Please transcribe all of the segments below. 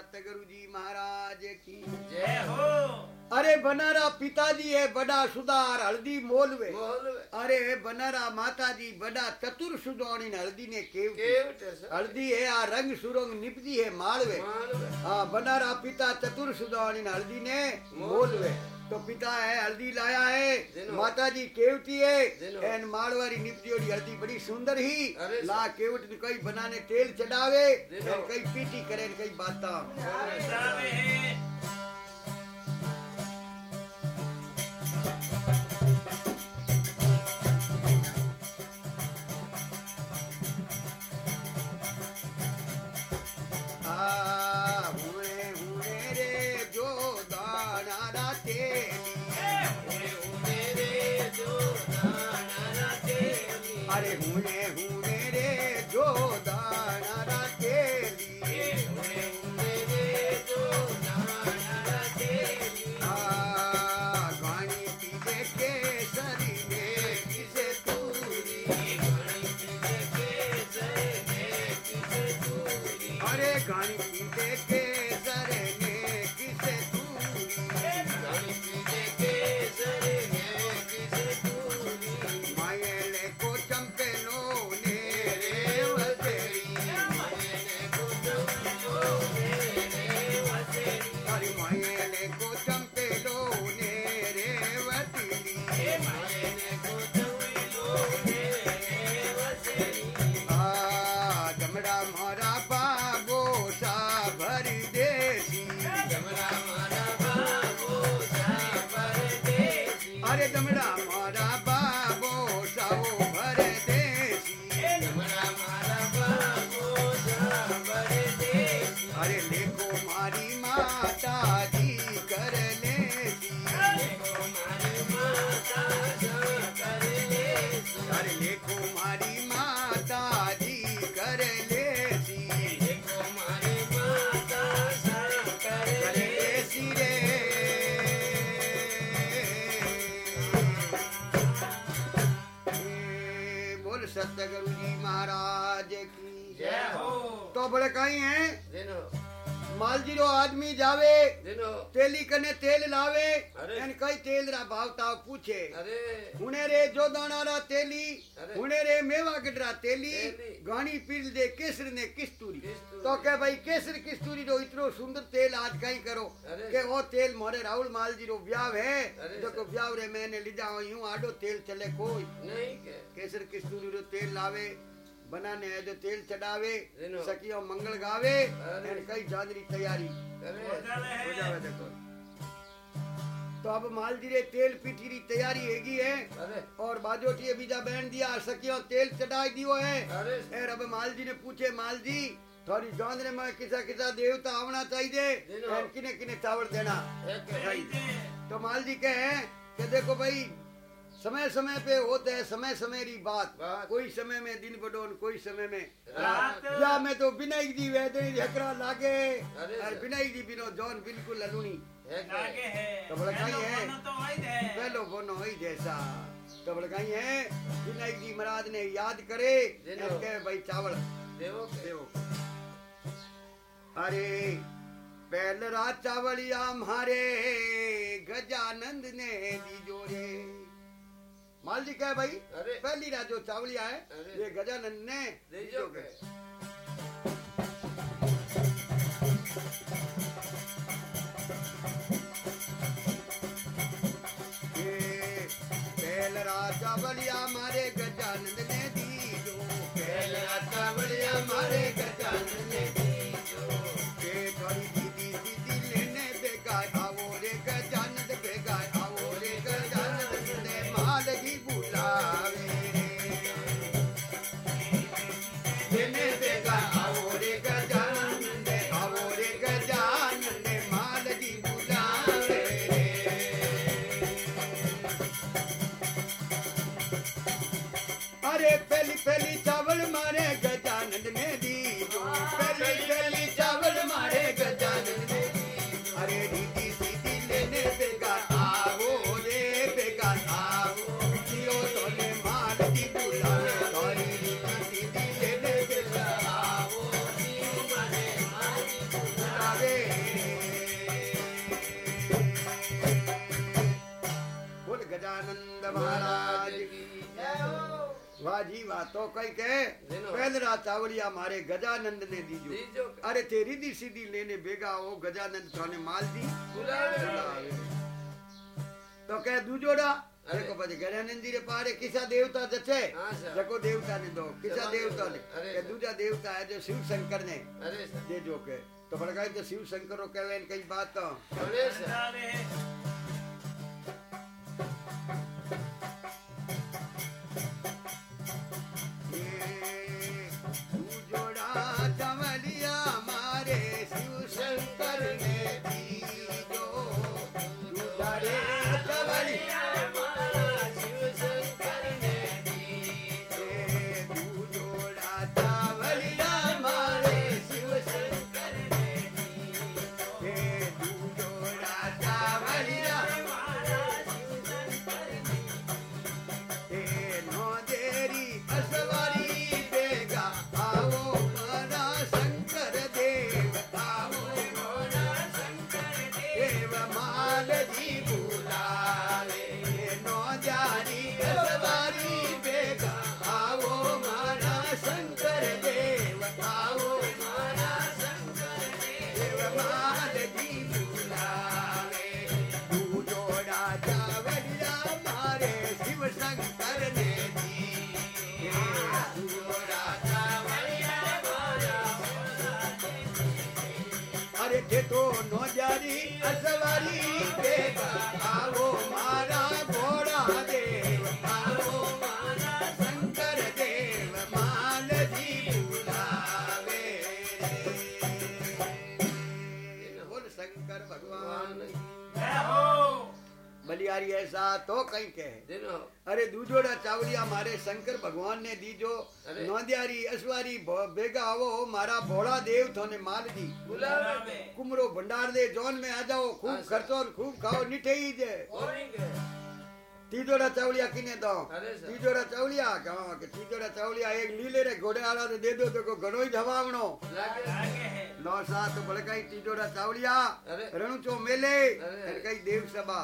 सतगुरु जी महाराज की। जय हो। अरे बनारा पिताजी है बड़ा सुधार हल्दी मोलवे। अरे बनारा माता जी बड़ा चतुर सुधाणी हल्दी ने केव हल्दी है आ रंग सुरंग निपजी है मालवे। हाँ बनारा पिता चतुर सुधाणी हल्दी ने मोलवे। तो पिता है हल्दी लाया है। माता जी केवती है। एन मालवारी निपटी और हल्दी बड़ी सुंदर ही ला केवट ने कई बनाने तेल चढ़ावे जावे। तेली कने तेल लावे। एन कई तेल रा भाव ताव पूछे। हुने रे जो दाना रा तेली हुने रे मेवा गडरा तेली गाणी पील दे केसर ने किस्तूरी। तो के भाई केसर किस्तूरी जो इतनो सुंदर तेल आज कहीं करो के वो तेल मोरे राहुल माल जी रो ब्याह है। जो तो ब्याह रे मैंने लीजा यूँ आडो तेल चले कोई। नहीं केसर किस्तूरी रो तेल लावे। बनाने है जो तेल चढ़ावे जिनो। सखियों मंगल गावे अरे। एन कई जादरी तैयारी અરે हो जावे हो है जावे देखो तो अब मालजी रे तेल पीठी री तैयारी हैगी है અરે और बाजोटी बीजा बहन दिया सकियो तेल चढ़ाई दियो है અરે ए अब माल जी ने पूछे माल जी थोड़ी जान रे मैं किसा किसा देवता आवना चाहिए देना। और किने किने चावल देना એક કે भाई दे तो माल जी कहे कि देखो भाई समय समय पे होते है समय समय री बात। कोई समय में दिन बडोन कोई समय में रात। या में तो विनायक जी वेदनी झकरा लागे और विनायक जी बिनो जोन बिल्कुल अलूनी लागे है। तो तबड़काई तो है। पहलो बोनो ही जैसा तबड़काई है। विनायक तो जी महाराज ने याद करे कहे भाई चावल। देवो देवो अरे पहल रात चावल या हमारे गजानंद ने दी जोरे। माल जी कह भाई पहली रात जो चावलिया है ये गजानन ने चावलिया मारे गजानंद ने दी जो मारे ने दी। तो कई कहे पैदरा चावड़िया मारे गजानंद ने दीजो। अरे तेरी दी सीधी लेने बेगा ओ गजानंद थाने माल दी। तो कह दूजोड़ा देखो पछ गजानंदी रे पारे किसा देवता जचे? जको देवता ने दो किसा देवता ने के दूजा देवता है जो शिव शंकर ने दे जो के तो बड़गाई तो शिव शंकर रो कहवे कई बात तो। प्यारी ऐसा तो कहीं कहे। अरे दूजोड़ा चावड़िया मारे शंकर भगवान ने दी जो नौदियारी बेगा वो मारा भोड़ा देव थोने मार दी। कुमरो भंडार दे जोन में आ जाओ खूब खर्चो खूब खाओ निठे ही जे। तीजोड़ा चावलिया किने दो? तीजोड़ा चावलिया? कहा तीजोड़ा चावलिया एक नीले रे घोड़े आला दे दो तो घड़ो ही। धवावनो नौसा तो बोले कहीं टीटोड़ा सावलिया रणु चो मेले और देव सभा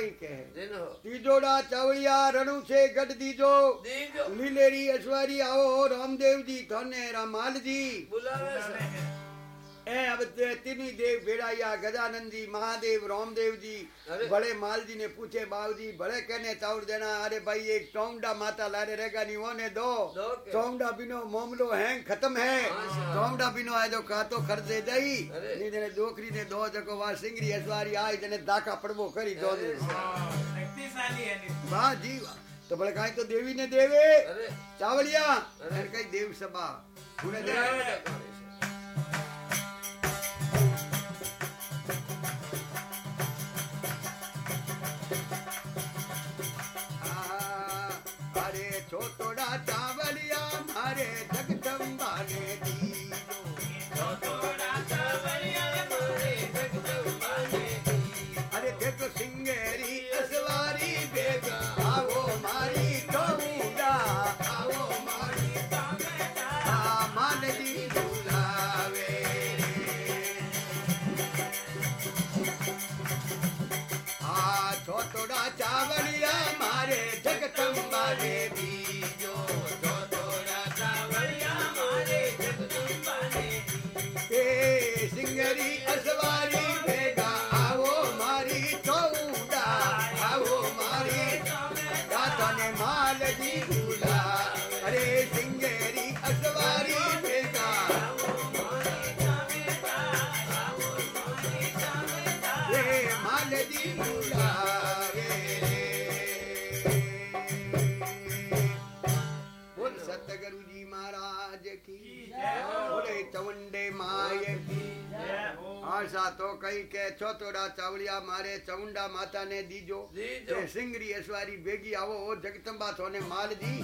नहीं कहे तीजोड़ा चावड़िया रणु से गढ़ दीजो। लीलेरी अश्वरी आओ रामदेव जी धन्य रामाल जी। है तिनी देव भेड़ाया गजानंद जी महादेव रामदेव जी। बड़े माल जी ने पूछे बाबू जी बड़े कहने चाउर देना अरे भाई एक टोंगडा माता लारे रहेगा नहीं वो दो, दो बिनो मोमलो है खत्म है। टोंगडा बिनो है जो कहा तो खर्च दे नहीं जने दोकरी ने दो जको वार सिंगरी असवारी आई जने दाका पड़वो करी दो दे वाह जी तो बड़े कहीं तो देवी ने देवे। चावलिया। कहीं देव सभा। उन्हें ऐसा तो कहीं के छोतोड़ा चावलिया मारे चमुंडा माता ने दीजो। ते सिंगरी ऐश्वरी बेगी आवो ओ जगदम्बा सोने माल जी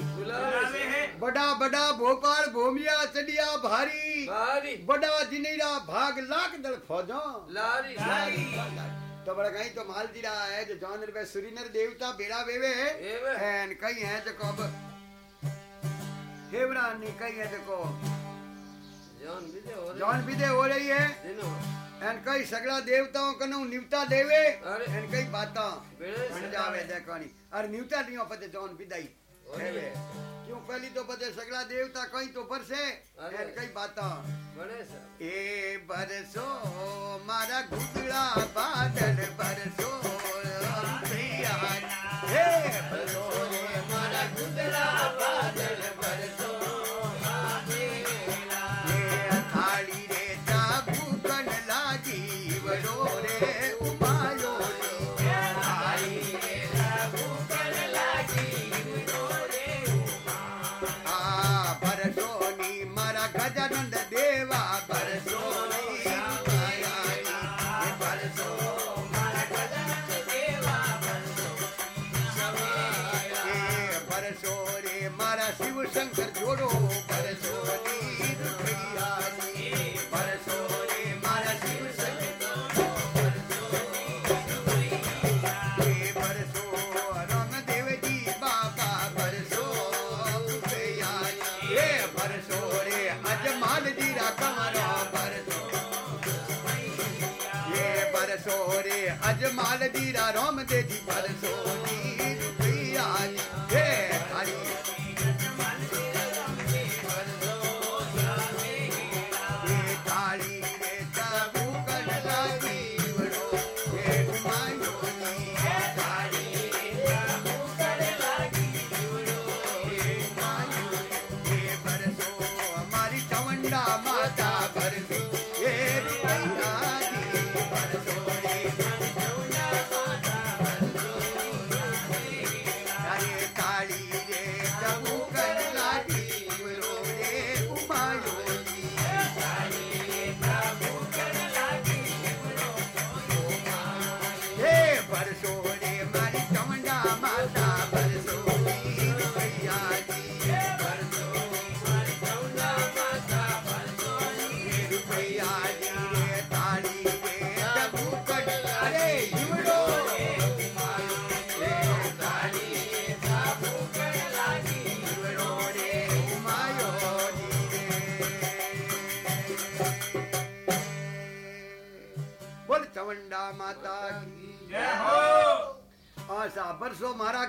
बड़ा बड़ा भोपाल भूमिया चढ़िया भारी। भारी। बड़ा जिनेरा भाग लाख दल फौजो। लारी। लारी। तो बड़ा कहीं तो माल जी रहा है जो जान रुपए सुरिनर देवता बेड़ा बेवे है कहीं है जो कब हेवरा नहीं कहीं है जान विदे हो रही है। एन कई सगड़ा देवताओं कनु निवता देवे। एन कई बाता बन जावे देखवानी। अरे निवता लियो पते जौन विदाई क्यों पहली तो पते सगड़ा देवता कहीं तो अरे। एन कई बाता। ए बरसो मारा घुगड़ा बादल बरसो अजमाल दीरा राम दे जी बरसो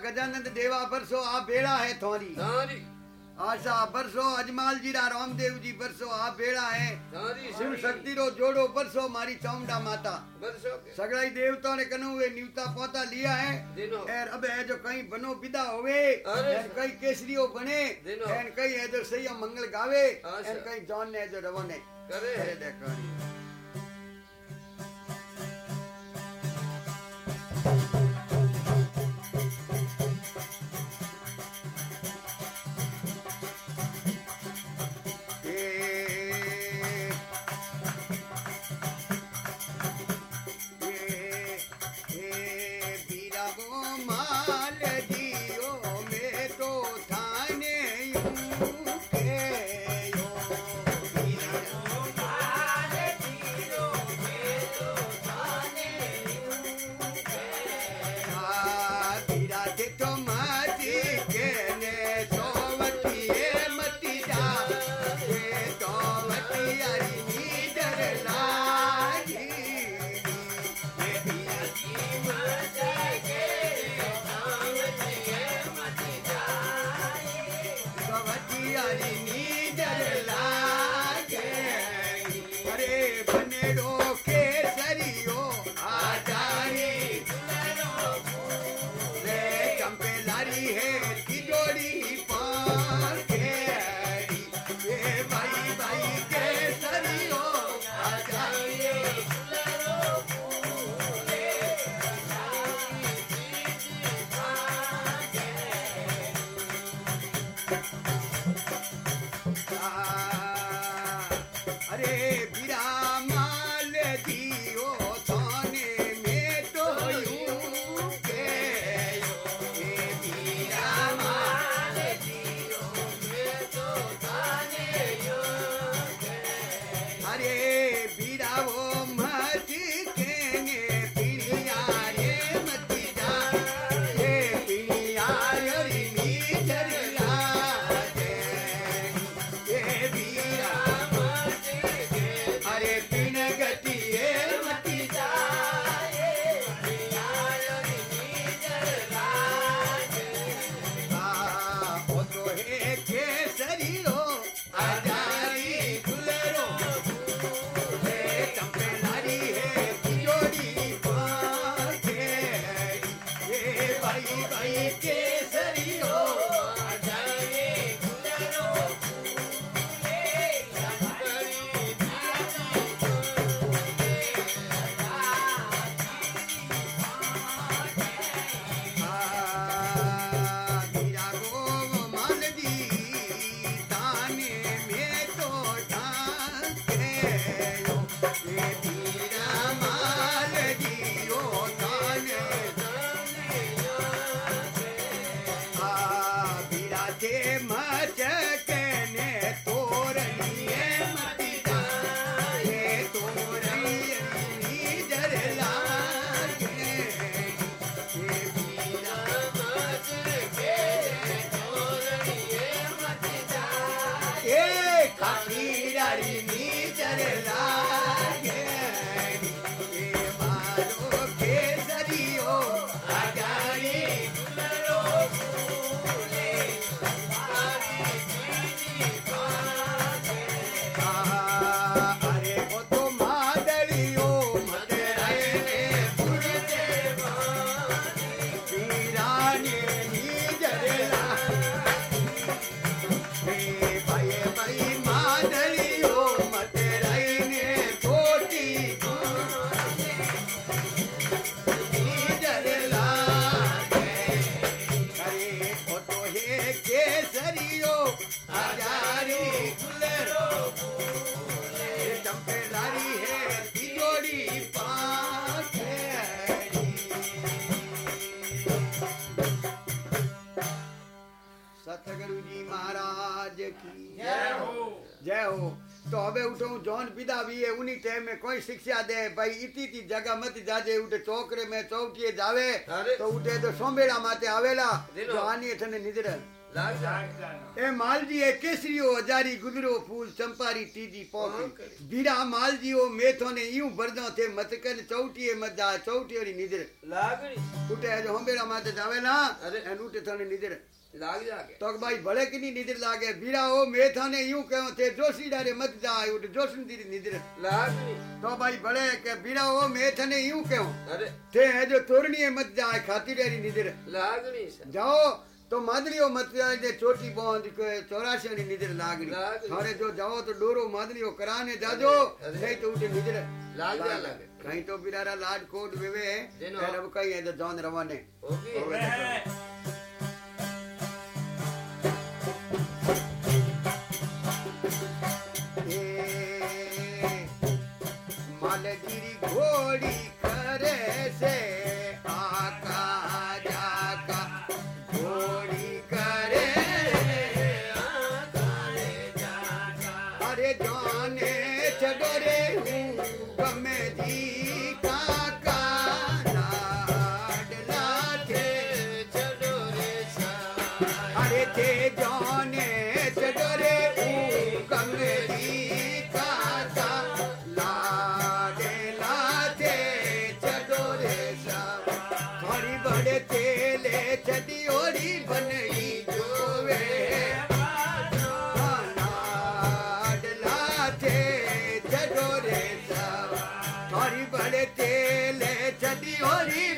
गजानंद देवा बरसो आ बेड़ा है थोरी। आशा बरसो अजमाल जी रा रामदेव जी बरसो आ बेड़ा है। शिव शक्ति रो जोड़ो बरसो मारी चामुंडा माता। सगड़ाई देवताओं ने कनु वे न्यूता पोता लिया है। एर अब है जो कहीं बनो विदा होवे कहीं केसरियो बने दिनो। कहीं है जो सही मंगल गावे। एन कहीं जॉन ने है जो रवने करे। देखो हो। तो हवे उठो जौन विदा भी है उन्हीं टाइम में कोई शिक्षा दे। भाई इतनी इतनी जगह मत जाजे उठे चौकरे में चौकिए जावे। तो उठे तो सोमेड़ा माते आवेला। जो आनी थने निजर ए माल जी है केसरी हो हजारी गुजरो फूल चंपारी तीजी पौकी बीरा माल जी हो मेथो ने यूँ बरदो थे मत कर चौटिए मत जा चौटिए निजर उठे जो होमेड़ा माते जावे ना अरे उठे थने निजर લાગ જાગે તો ભાઈ ભલે કીની નિદ્ર લાગે બીડા મેથાને યું કહ્યો તે જોશી ડારે મત જાય ઉઠ જોશી દીરી નિદ્ર લાગની તો ભાઈ ભલે કે બીડા મેથાને યું કહ્યો અરે તે હે જો તોરણીએ મત જાય ખાતી ડેરી નિદ્ર લાગની જાઓ તો માદલીઓ મતદાર જે ચોટી પહોંચ ચોરાસી ની નીચે લાગણી હવે જો જાઓ તો ડોરો માદલીઓ કરાને જાજો નહીં તો ઉઠી નીચે લાગે કઈ તો બિરારા લાડ કોટ વેવે રબ કઈ જાન રવાને ઓકે जाने चडोरे हूँ गमे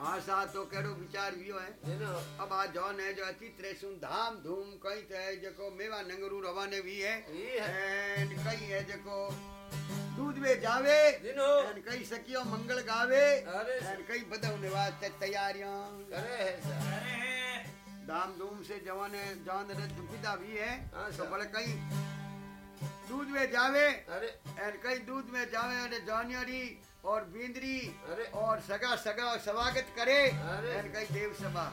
हाँ तो कहिड़ो वीचार वियो आहे अब आ जॉन है जो अची त्रेसूं धाम धूम कई त है जेको मेवा नंगरू रवाने भी है। एंड कई है जेको दूध में जावे। एंड कई सकियो मंगल गावे। एंड कई बदव निवास तक तैयारियाँ। करे है धाम धूम से जवान है जॉन रथ पिता भी है। तो बड़े कई दूध में जावे। एंड कई दूध में जावे अरे जॉनियरी और बिंदरी। और सगा सगा स्वागत करे। कई देव सभा।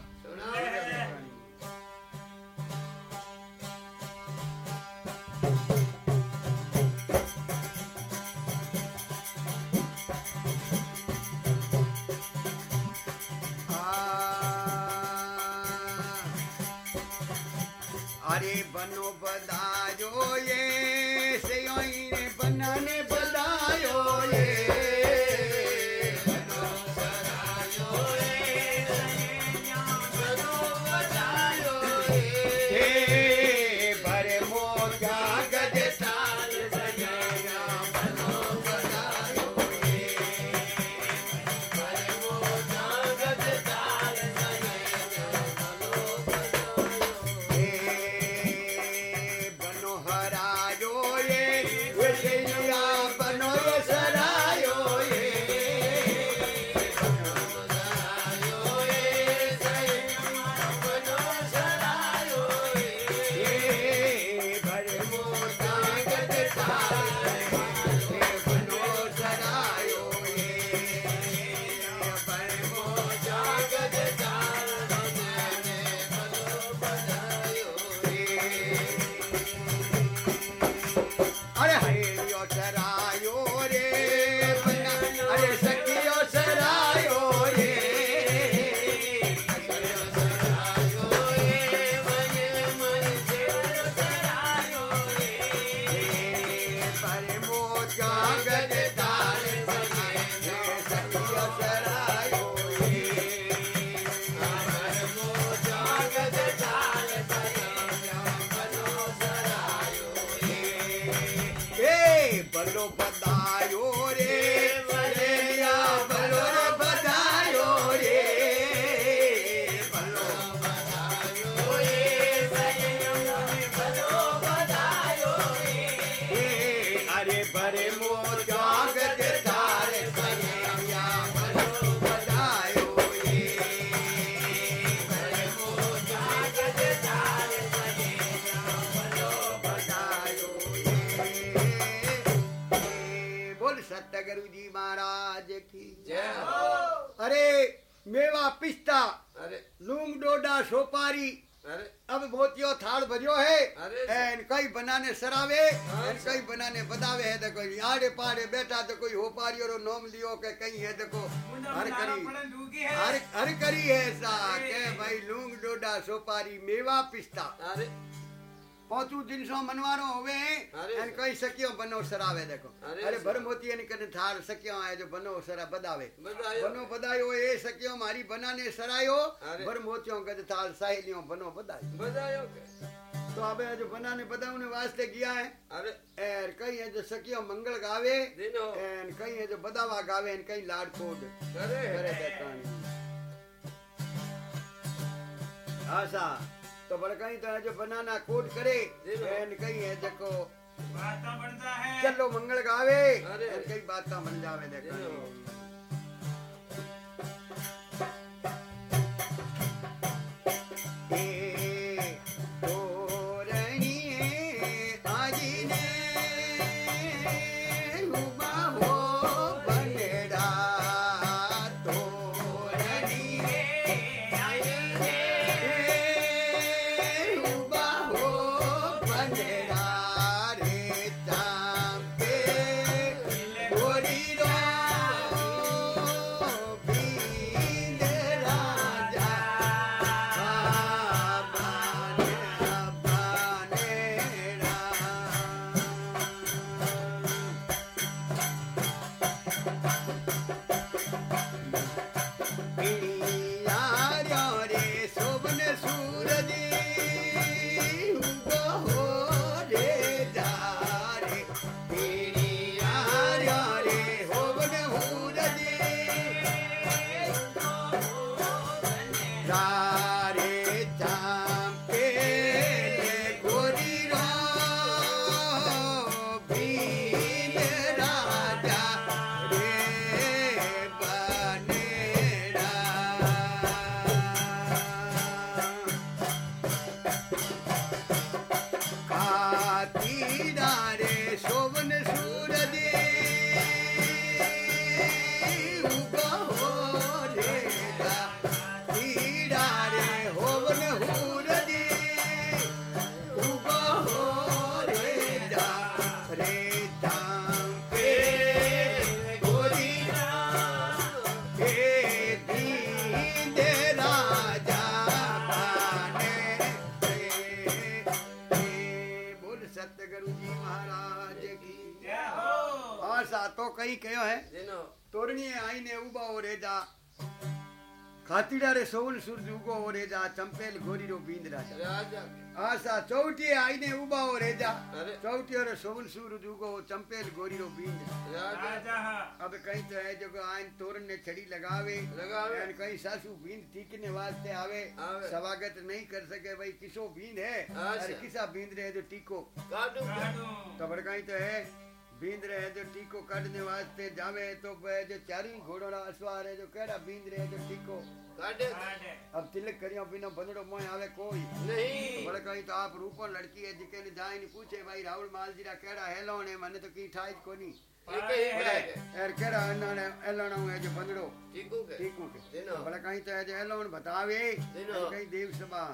अरे। बनो बदायो ये से बनाने बदायो ये। ए लूंग सोपारी अब मोतियो थाल भरियो है। एन कई बनाने सरावे एन कई बनाने बदावे है। देखो आड़े पाड़े बैठा तो कोई हो पारियो रो नोम लियो के कहीं है। देखो हर करी है। हर हर करी है ऐसा के भाई लूंग डोडा सोपारी मेवा पिस्ता। अरे पहुंचू जिन सो मनवारो होवे अरे। एन कई सकियो बनो सरावे देखो अरे। अरे भर मोती एन कने थार सकियो आए जो बनो सरा बदावे बधायो बनो बधायो ए सकियो मारी बनाने सरायो अरे। भर मोतियो गज थाल साहेलियों बनो बधायो बधायो के तो अब जो बनाने बदाउने वास्ते किया है अरे एर कई है जो सकियो मंगल गावे दिनो एन कई है जो बदावा गावे तो बड़ कई तो जो बनाना कोट करे। बहन कई है जको बाता बनता है चलो मंगल गावे। कई बाता बन जावे देखो। जा खातीड़ा रे सोवन सूरज उगो हो रे जा चंपेल घोरी रो बींद राजा। आशा चौटी आईने उबा हो रे जा। चौटी रे सोवन सूरज उगो हो चंपेल घोरी रो बींद राजा। अब कहीं तो है जो आइन तोरण ने छड़ी लगावे। लगावे। और कहीं सासू बींद टीकने वास्ते आवे। स्वागत नहीं कर सके भाई किसो बींद है? और किसा बींद रहे जो टीको? तो बड़काई तो है। बींद रहे जो टीको कढ़ने वास्ते जावे तो जो चारी घोड़ो ना असवार है जो केड़ा बींद रहे जो टीको काढ़े अब तिलक करियो बिना बंदड़ो मोय आवे कोई। नहीं। तो बड़े कहीं तो आप रूपो लड़की है जिके ने जाई ने पूछे भाई राहुल माल जी रा केड़ा हेलोन है? मने तो की ठाई कोनी। एर केड़ा अन्ना ने एलोना है जो बंदड़ो टीको के। टीको के। बड़े कहीं तो है जो एलोन बतावे। कहीं देव सभा।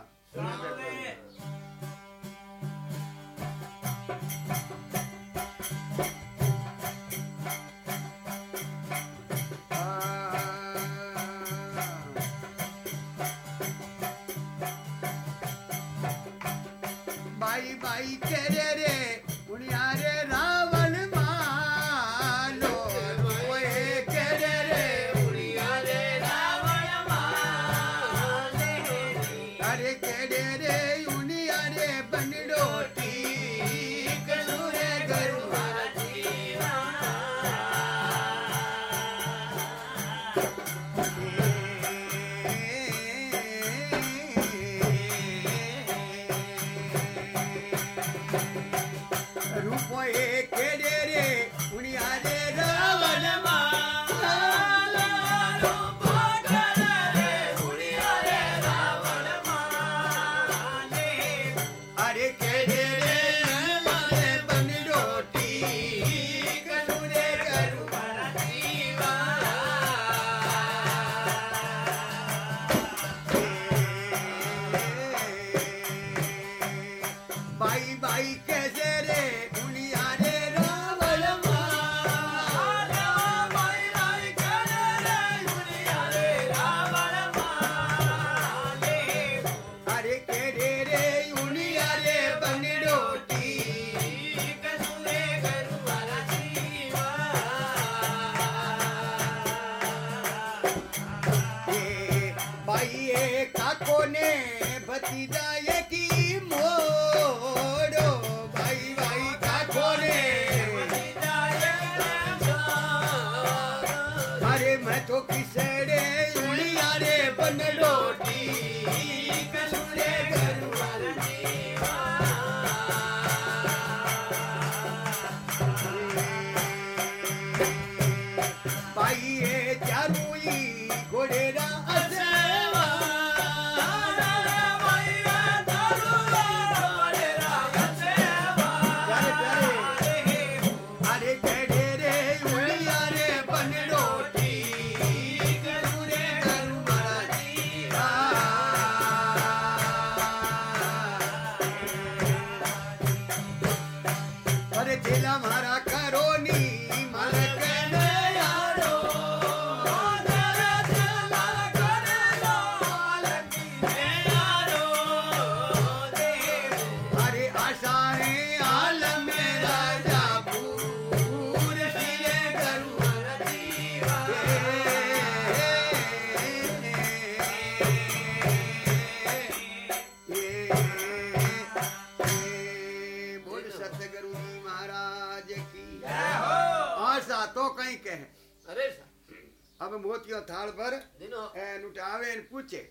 પૂછે.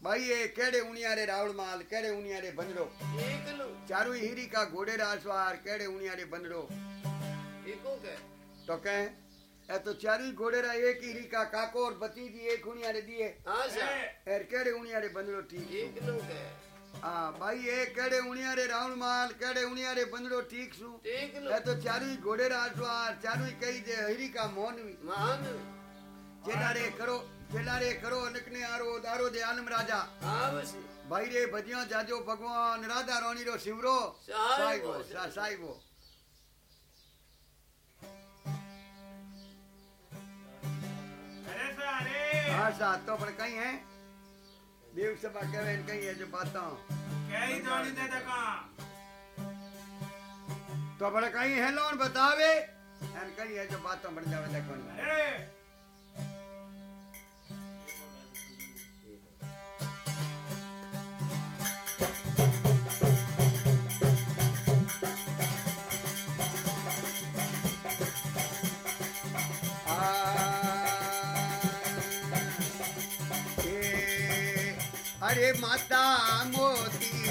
ભાઈએ કેડે ઉણિયારે રાવળ માલ કેડે ઉણિયારે બંદડો ચારુ હીરી કા ઘોડે રાસવાર કેડે ઉણિયારે બંદડો તો કહે ए तो चारी घोड़ेरा एक ही का काको और बती दी एक उनिया रे दिए हाँ सर एर केड़े उनिया रे बंदलो ठीक एक लोग है हाँ भाई ए केड़े उनिया रे रावण माल केड़े उनिया रे बंदलो ठीक सु एक लोग ए तो चारू कई करो જેલારે કરો નકને આરો દારો દે આલમ રાજા આવશે ભાઈ રે ભજ્યો જાજો ભગવાન રાધા રાણી રો શિવરો સાહેબો. સાહેબો સા- સાહેબો અરે સા અરે હા સાત તો પણ કઈ હે દેવ સભા કહેવાય ને કઈ હે જો બાતા કઈ જોડી દે તકા तो बड़े कहीं है लोन बतावे एन कहीं है जो बातों बढ़ जावे देखो ना। अरे अरे माता मोती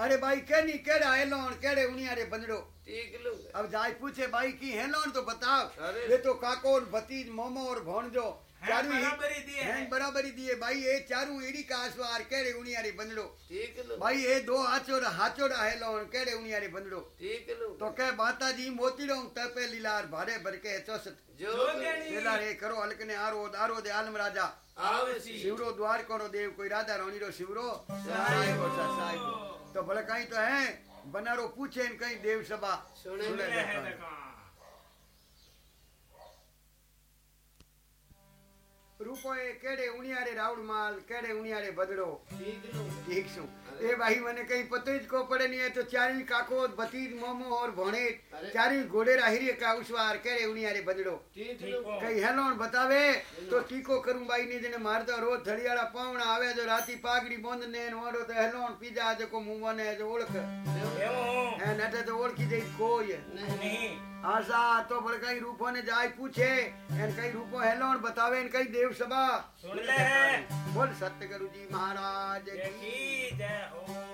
अरे भाई कहनी केड़ा है लोन केड़े उनिया रे बंदड़ो? ठीक लो अब जाय पूछे भाई की है लोन तो बताओ। ये तो काको और भतीज मोमो और भोणजो चारू बराबरी दिए हैं। हैं। बराबरी दिए भाई ये चारू एड़ी का आसवार केड़े उनिया रे बंदड़ो? ठीक लो भाई ये दो हाचोड़ा हाचोड़ा है लोन केड़े उनिया रे बंदड़ो? ठीक लो तो कह माता जी मोतीड़ो तपे लीलार भारे भर के चौसठ। जो जोगणी। रे करो हलकने आरो आरो दे आलम राजा। आवसी। शिवरो द्वार करो देव कोई राधा रानी रो शिवरो सहाय को सहाय को तो भले कहीं तो है बनारो पूछे कहीं देव सभा। सुने सुने सुने है देखो। देखो रूपो ए केड़े उनियारे राउड माल केड़े उनियारे बदड़ो ठीक लो ठीक सु ए भाई मने कहीं पतो ही को पड़े नहीं है तो चारी काको भतीज मोमो और भोणे अरे। चारी घोड़े राहिरी का उछवार केड़े उनियारे बदड़ो ठीक ठीक लो हो कहीं हेलोन बतावे तो टीको करूँ भाई ने जने मारतो रोज थड़ियाड़ा पावना નટે તો ઓળખી જાય કોઈ નહીં આશા તો પણ કઈ રૂપો ને જાય પૂછે એને કઈ રૂપો હેલો બતાવે ને કઈ દેવ સભા બોલ સત્ય ગુરુજી મહારાજ કી જય હો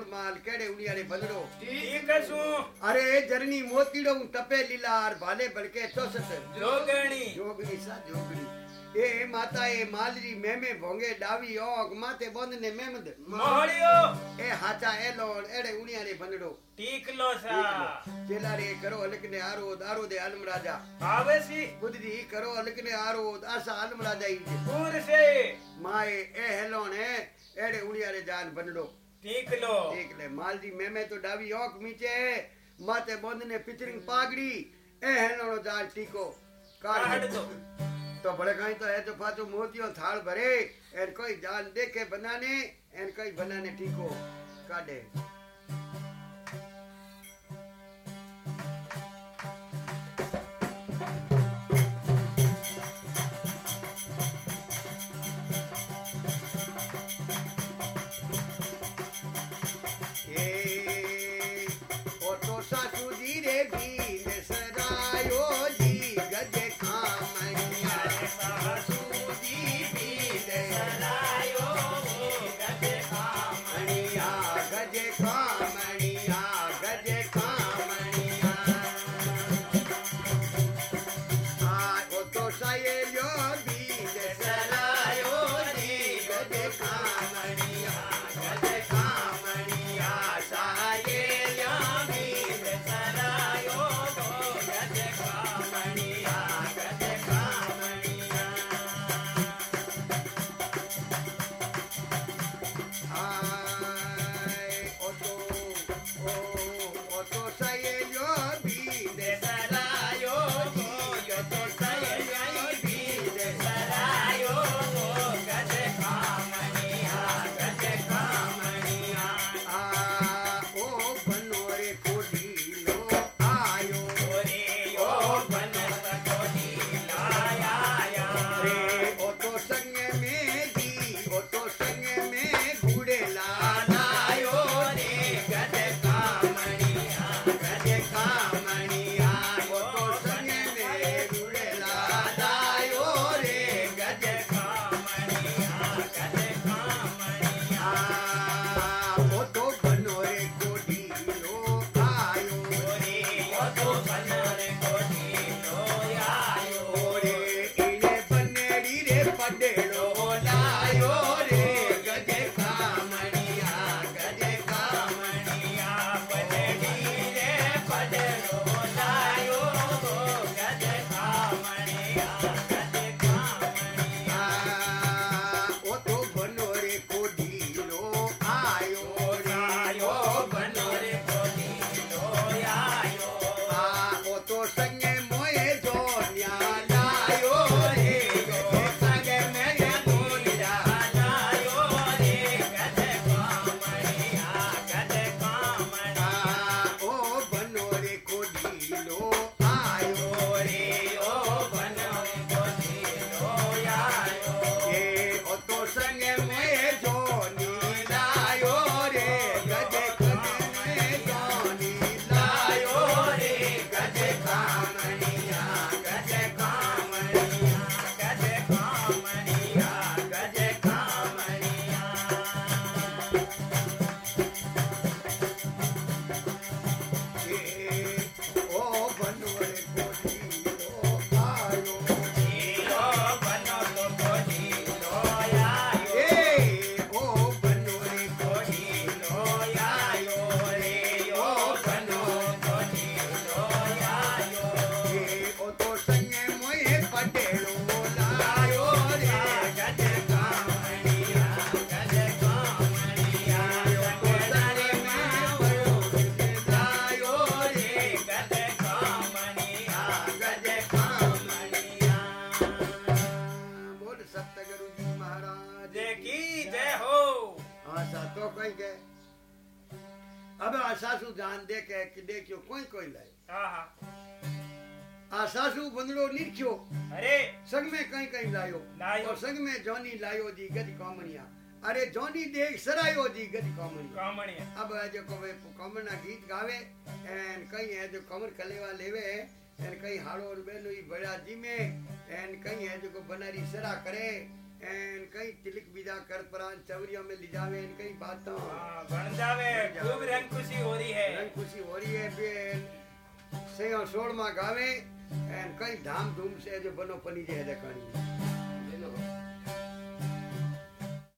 ઉડિયારે રાવળ માલ કેડે ઉડિયારે બંદડો ઠીક શું અરે જરની મોતીડો હું તપે લીલાર ભાલે ભડકે ચોસઠ જોગણી જોગણી સા જોગણી એ માતા એ માલરી મેમે ભોંગે ડાવી ઓગ માથે બંધ ને મેમદ મોહળિયો એ હાચા એલો એડે ઉડિયારે બંદડો ટીકલો સા જેલારે કરો અલક ને આરો દારો દે આલમ રાજા આવેસી બુદ્ધિ કરો અલક ને આરો આસા આલમ રાજા ઈ છે. પૂર સે માએ એ હેલો ને એડે ઉડિયારે જાન બંદડો ટીકલો એટલે માલજી મેમે તો ડાવી ઓક મીચે માથે બંધ ને પિચરિંગ પાગડી એ હેલોનો જાન ટીકો કાઢ કાઢ દો તો ભલે કઈ તો એ તો પાછું મોતિયો થાળ ભરે એન કોઈ જાન દેખે બનાને એન કઈ બનાને ટીકો કાઢે baby. में कहीं कहीं लायो। और संग में जोनी लायो जी गति कामनिया अरे जोनी देख सरायो जी गति कामनिया अब जो वे कामना गीत गावे एंड कहीं है जो कमर कलेवा लेवे एंड कहीं हाड़ो और बेलो बड़ा जी में एंड कहीं है जो बनारी सरा करे एंड कई तिलक विदा कर प्राण चवरियों में लिजावे एंड कई बातों। बन जावे। खूब रंग खुशी हो रही है। रंग खुशी हो रही है सेवा सोड़ माँ गावे। एन कई धाम धूम से जो बनो पनी जे देखणी